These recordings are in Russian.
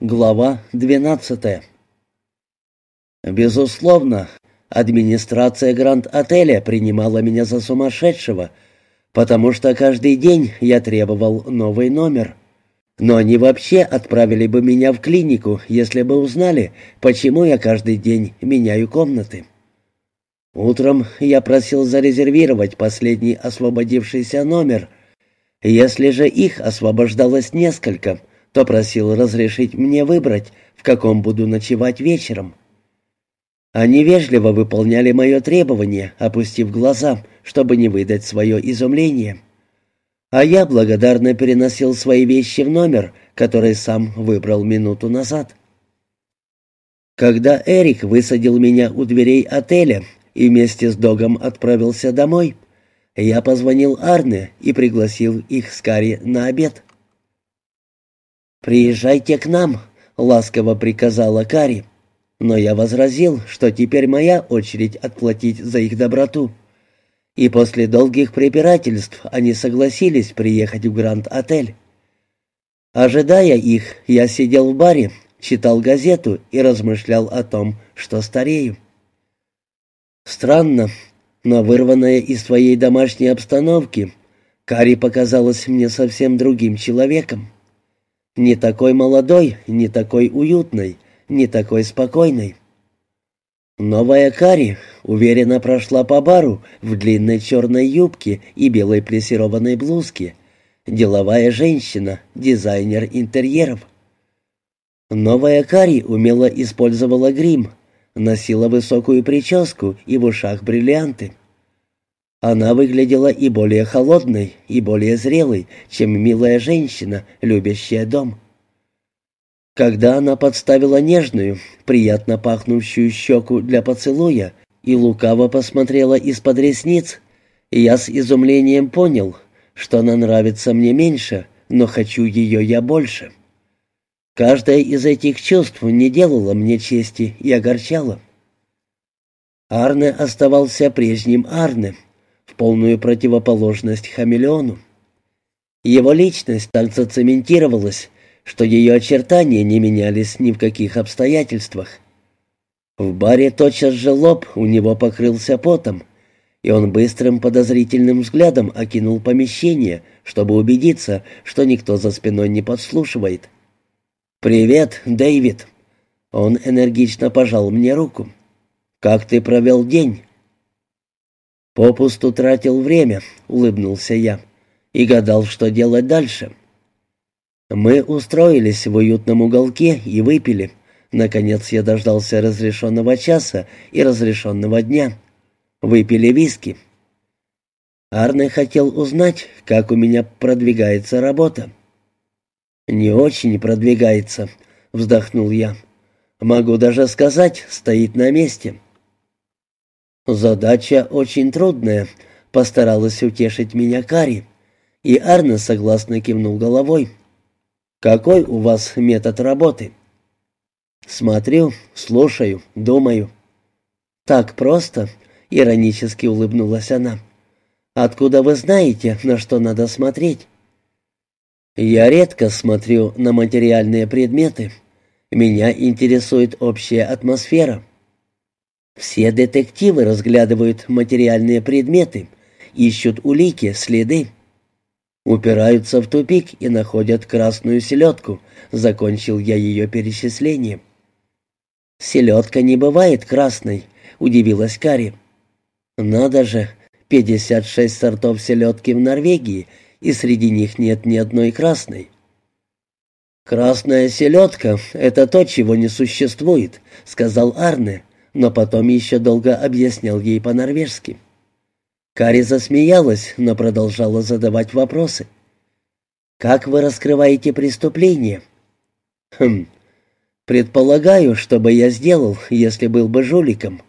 Глава 12 Безусловно, администрация Гранд-отеля принимала меня за сумасшедшего, потому что каждый день я требовал новый номер. Но они вообще отправили бы меня в клинику, если бы узнали, почему я каждый день меняю комнаты. Утром я просил зарезервировать последний освободившийся номер. Если же их освобождалось несколько — то просил разрешить мне выбрать, в каком буду ночевать вечером. Они вежливо выполняли мое требование, опустив глаза, чтобы не выдать свое изумление. А я благодарно переносил свои вещи в номер, который сам выбрал минуту назад. Когда Эрик высадил меня у дверей отеля и вместе с Догом отправился домой, я позвонил Арне и пригласил их с Кари на обед. «Приезжайте к нам», — ласково приказала Кари. Но я возразил, что теперь моя очередь отплатить за их доброту. И после долгих препирательств они согласились приехать в Гранд-отель. Ожидая их, я сидел в баре, читал газету и размышлял о том, что старею. Странно, но вырванная из своей домашней обстановки, Кари показалась мне совсем другим человеком. Не такой молодой, не такой уютной, не такой спокойной. Новая Кари уверенно прошла по бару в длинной черной юбке и белой плессированной блузке. Деловая женщина, дизайнер интерьеров. Новая Кари умело использовала грим, носила высокую прическу и в ушах бриллианты. Она выглядела и более холодной, и более зрелой, чем милая женщина, любящая дом. Когда она подставила нежную, приятно пахнущую щеку для поцелуя и лукаво посмотрела из-под ресниц, я с изумлением понял, что она нравится мне меньше, но хочу ее я больше. Каждое из этих чувств не делало мне чести и огорчало. Арне оставался прежним Арне — полную противоположность хамелеону. Его личность так зацементировалась, что ее очертания не менялись ни в каких обстоятельствах. В баре тотчас же лоб у него покрылся потом, и он быстрым подозрительным взглядом окинул помещение, чтобы убедиться, что никто за спиной не подслушивает. «Привет, Дэвид!» Он энергично пожал мне руку. «Как ты провел день?» «Попусту тратил время», — улыбнулся я, и гадал, что делать дальше. Мы устроились в уютном уголке и выпили. Наконец я дождался разрешенного часа и разрешенного дня. Выпили виски. Арне хотел узнать, как у меня продвигается работа. «Не очень продвигается», — вздохнул я. «Могу даже сказать, стоит на месте». «Задача очень трудная», — постаралась утешить меня Кари. И Арне согласно кивнул головой. «Какой у вас метод работы?» «Смотрю, слушаю, думаю». «Так просто?» — иронически улыбнулась она. «Откуда вы знаете, на что надо смотреть?» «Я редко смотрю на материальные предметы. Меня интересует общая атмосфера». Все детективы разглядывают материальные предметы, ищут улики, следы. Упираются в тупик и находят красную селедку. Закончил я ее перечисление. «Селедка не бывает красной», — удивилась Кари. «Надо же, 56 сортов селедки в Норвегии, и среди них нет ни одной красной». «Красная селедка — это то, чего не существует», — сказал Арне но потом еще долго объяснял ей по-норвежски. Кари засмеялась, но продолжала задавать вопросы. «Как вы раскрываете преступление?» «Хм, предполагаю, что бы я сделал, если был бы жуликом,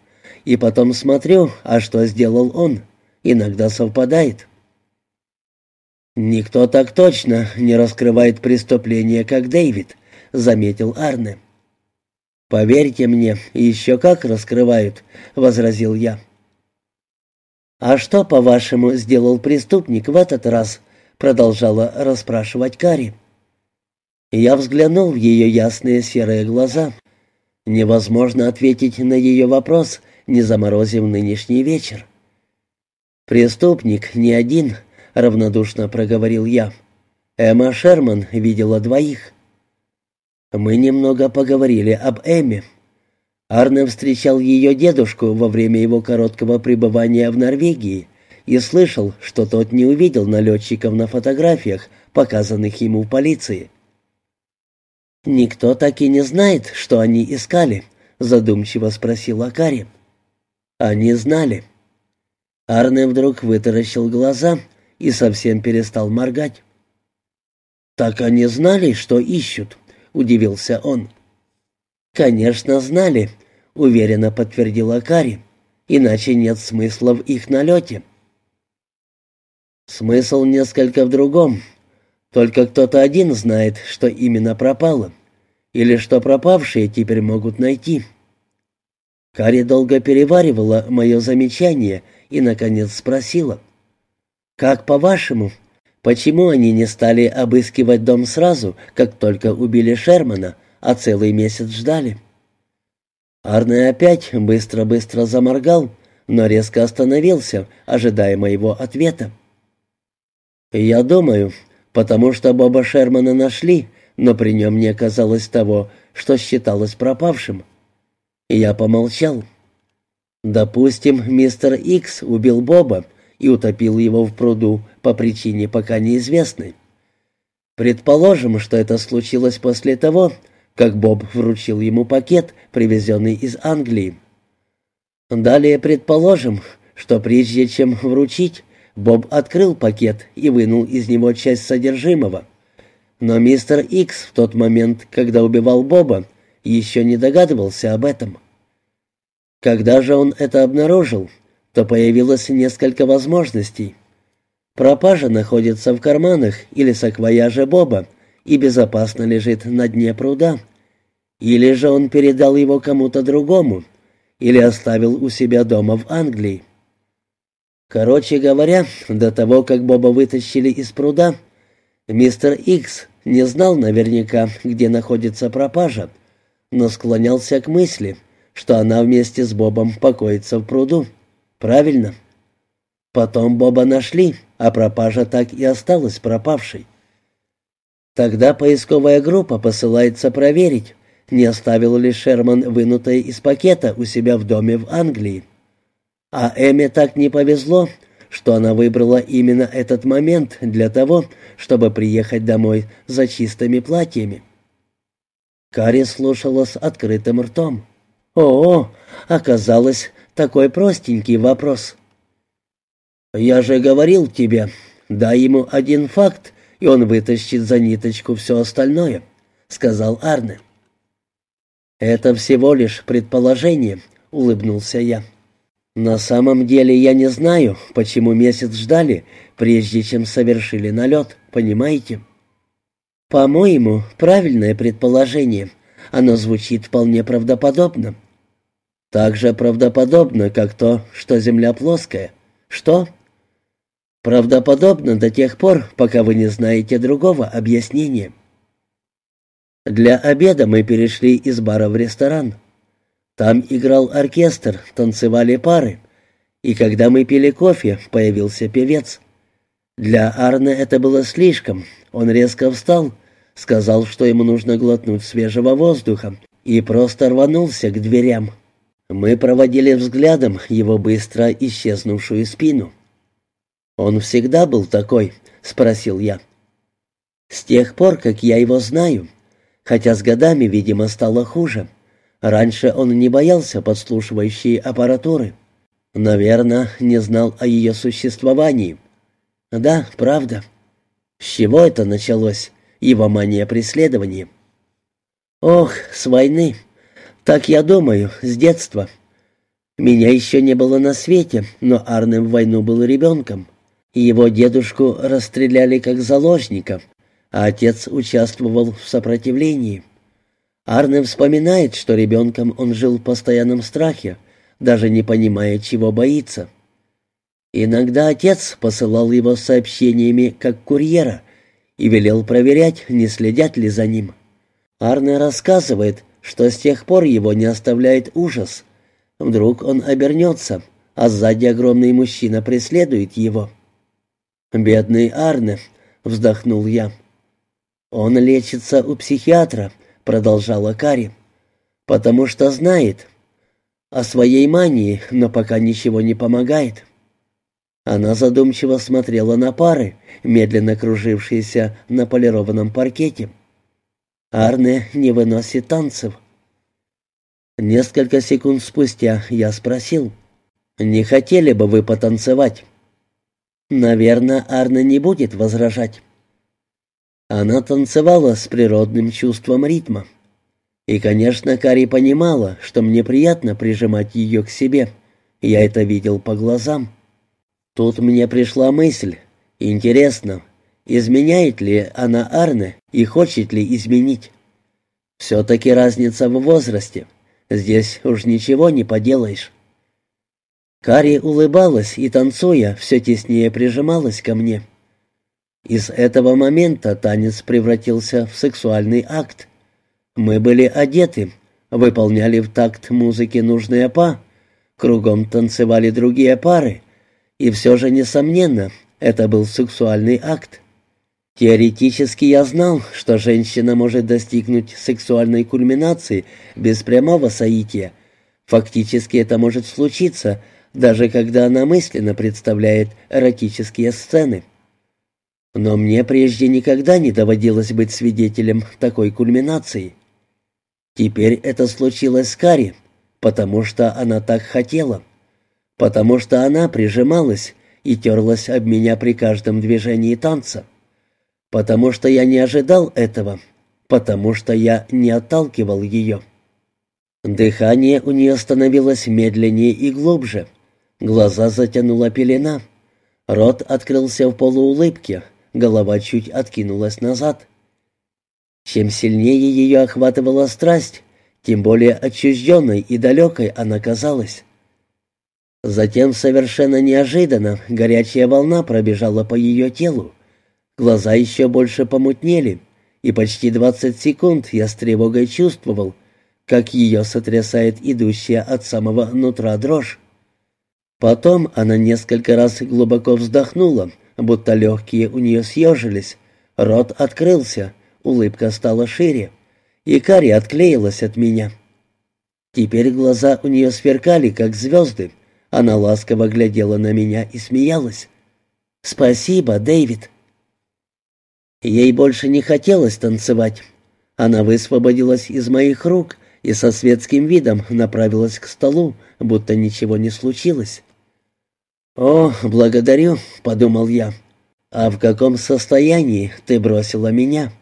и потом смотрю, а что сделал он. Иногда совпадает». «Никто так точно не раскрывает преступление, как Дэвид», — заметил Арне. «Поверьте мне, еще как раскрывают», — возразил я. «А что, по-вашему, сделал преступник в этот раз?» — продолжала расспрашивать Кари. Я взглянул в ее ясные серые глаза. Невозможно ответить на ее вопрос, не заморозив нынешний вечер. «Преступник не один», — равнодушно проговорил я. «Эмма Шерман видела двоих». Мы немного поговорили об Эмме. Арне встречал ее дедушку во время его короткого пребывания в Норвегии и слышал, что тот не увидел налетчиков на фотографиях, показанных ему в полиции. «Никто так и не знает, что они искали», — задумчиво спросила Кари. «Они знали». Арне вдруг вытаращил глаза и совсем перестал моргать. «Так они знали, что ищут», — удивился он. «Конечно, знали», — уверенно подтвердила Кари. «Иначе нет смысла в их налете». «Смысл несколько в другом. Только кто-то один знает, что именно пропало, или что пропавшие теперь могут найти». Кари долго переваривала мое замечание и, наконец, спросила. «Как по-вашему, почему они не стали обыскивать дом сразу, как только убили Шермана, а целый месяц ждали?» Арне опять быстро-быстро заморгал, но резко остановился, ожидая моего ответа. «Я думаю, потому что Боба Шермана нашли, но при нем не оказалось того, что считалось пропавшим». Я помолчал. «Допустим, мистер Икс убил Боба и утопил его в пруду по причине пока неизвестной. Предположим, что это случилось после того, как Боб вручил ему пакет, привезенный из Англии. Далее предположим, что прежде чем вручить, Боб открыл пакет и вынул из него часть содержимого. Но мистер Икс в тот момент, когда убивал Боба, еще не догадывался об этом. Когда же он это обнаружил, то появилось несколько возможностей. Пропажа находится в карманах или саквояже Боба, и безопасно лежит на дне пруда. Или же он передал его кому-то другому, или оставил у себя дома в Англии. Короче говоря, до того, как Боба вытащили из пруда, мистер Икс не знал наверняка, где находится пропажа, но склонялся к мысли, что она вместе с Бобом покоится в пруду. Правильно? Потом Боба нашли, а пропажа так и осталась пропавшей. Тогда поисковая группа посылается проверить, не оставил ли Шерман вынутое из пакета у себя в доме в Англии. А Эми так не повезло, что она выбрала именно этот момент для того, чтобы приехать домой за чистыми платьями. Кари слушала с открытым ртом. «О, оказалось, такой простенький вопрос». «Я же говорил тебе, дай ему один факт, и он вытащит за ниточку все остальное», — сказал Арне. «Это всего лишь предположение», — улыбнулся я. «На самом деле я не знаю, почему месяц ждали, прежде чем совершили налет, понимаете?» «По-моему, правильное предположение. Оно звучит вполне правдоподобно». «Так же правдоподобно, как то, что Земля плоская. Что?» Правдоподобно до тех пор, пока вы не знаете другого объяснения. Для обеда мы перешли из бара в ресторан. Там играл оркестр, танцевали пары, и когда мы пили кофе, появился певец. Для Арны это было слишком. Он резко встал, сказал, что ему нужно глотнуть свежего воздуха, и просто рванулся к дверям. Мы проводили взглядом его быстро исчезнувшую спину. «Он всегда был такой?» — спросил я. «С тех пор, как я его знаю. Хотя с годами, видимо, стало хуже. Раньше он не боялся подслушивающей аппаратуры. Наверное, не знал о ее существовании. Да, правда. С чего это началось, его мания преследования?» «Ох, с войны. Так я думаю, с детства. Меня еще не было на свете, но Арне в войну был ребенком. Его дедушку расстреляли как заложника, а отец участвовал в сопротивлении. Арне вспоминает, что ребенком он жил в постоянном страхе, даже не понимая, чего боится. Иногда отец посылал его сообщениями как курьера, и велел проверять, не следят ли за ним. Арне рассказывает, что с тех пор его не оставляет ужас. Вдруг он обернется, а сзади огромный мужчина преследует его. «Бедный Арне», — вздохнул я. «Он лечится у психиатра», — продолжала Кари, — «потому что знает о своей мании, но пока ничего не помогает». Она задумчиво смотрела на пары, медленно кружившиеся на полированном паркете. Арне не выносит танцев. Несколько секунд спустя я спросил, «Не хотели бы вы потанцевать?» Наверное, Арне не будет возражать. Она танцевала с природным чувством ритма. И, конечно, Кари понимала, что мне приятно прижимать ее к себе. Я это видел по глазам. Тут мне пришла мысль. Интересно, изменяет ли она Арне и хочет ли изменить? Все-таки разница в возрасте. Здесь уж ничего не поделаешь. Кари улыбалась и, танцуя, все теснее прижималась ко мне. Из этого момента танец превратился в сексуальный акт. Мы были одеты, выполняли в такт музыки нужные па, кругом танцевали другие пары, и все же, несомненно, это был сексуальный акт. Теоретически я знал, что женщина может достигнуть сексуальной кульминации без прямого соития. Фактически это может случиться, даже когда она мысленно представляет эротические сцены. Но мне прежде никогда не доводилось быть свидетелем такой кульминации. Теперь это случилось с Кари, потому что она так хотела потому что она прижималась и терлась об меня при каждом движении танца, потому что я не ожидал этого, потому что я не отталкивал ее. Дыхание у нее становилось медленнее и глубже, глаза затянула пелена, рот открылся в полуулыбке, голова чуть откинулась назад. Чем сильнее ее охватывала страсть, тем более отчужденной и далекой она казалась. Затем совершенно неожиданно горячая волна пробежала по ее телу. Глаза еще больше помутнели, и почти двадцать секунд я с тревогой чувствовал, как ее сотрясает идущая от самого нутра дрожь. Потом она несколько раз глубоко вздохнула, будто легкие у нее съежились, рот открылся, улыбка стала шире, и Кари отклеилась от меня. Теперь глаза у нее сверкали, как звезды, она ласково глядела на меня и смеялась. «Спасибо, Дэвид». Ей больше не хотелось танцевать. Она высвободилась из моих рук и со светским видом направилась к столу, будто ничего не случилось. «О, благодарю», — подумал я. «А в каком состоянии ты бросила меня?»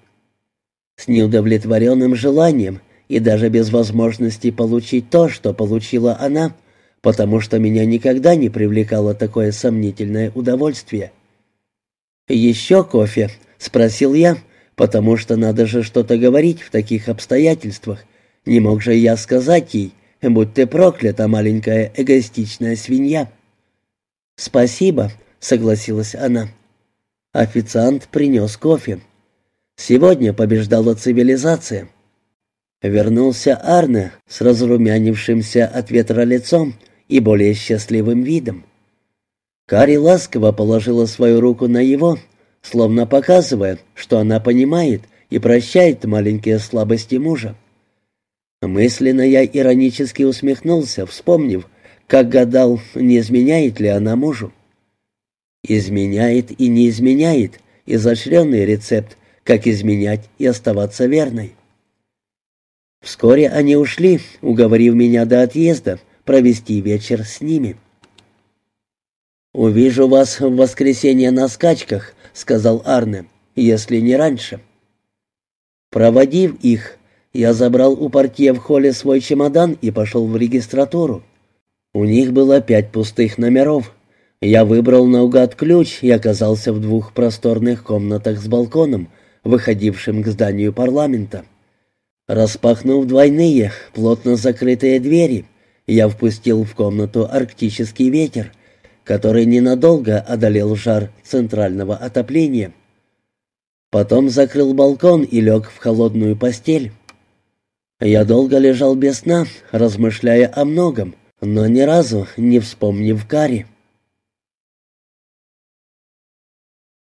С неудовлетворенным желанием и даже без возможности получить то, что получила она, — потому что меня никогда не привлекало такое сомнительное удовольствие. «Еще кофе?» — спросил я, потому что надо же что-то говорить в таких обстоятельствах. Не мог же я сказать ей, будь ты проклята, маленькая эгоистичная свинья. «Спасибо», — согласилась она. Официант принес кофе. Сегодня побеждала цивилизация. Вернулся Арне с разрумянившимся от ветра лицом и более счастливым видом. Кари ласково положила свою руку на его, словно показывая, что она понимает и прощает маленькие слабости мужа. Мысленно я иронически усмехнулся, вспомнив, как гадал, не изменяет ли она мужу. Изменяет и не изменяет, изощренный рецепт, как изменять и оставаться верной. Вскоре они ушли, уговорив меня до отъезда, провести вечер с ними. «Увижу вас в воскресенье на скачках», — сказал Арне, — «если не раньше». Проводив их, я забрал у портье в холле свой чемодан и пошел в регистратуру. У них было пять пустых номеров. Я выбрал наугад ключ и оказался в двух просторных комнатах с балконом, выходившим к зданию парламента. Распахнув двойные, плотно закрытые двери, я впустил в комнату арктический ветер, который ненадолго одолел жар центрального отопления. Потом закрыл балкон и лег в холодную постель. Я долго лежал без сна, размышляя о многом, но ни разу не вспомнив Кари.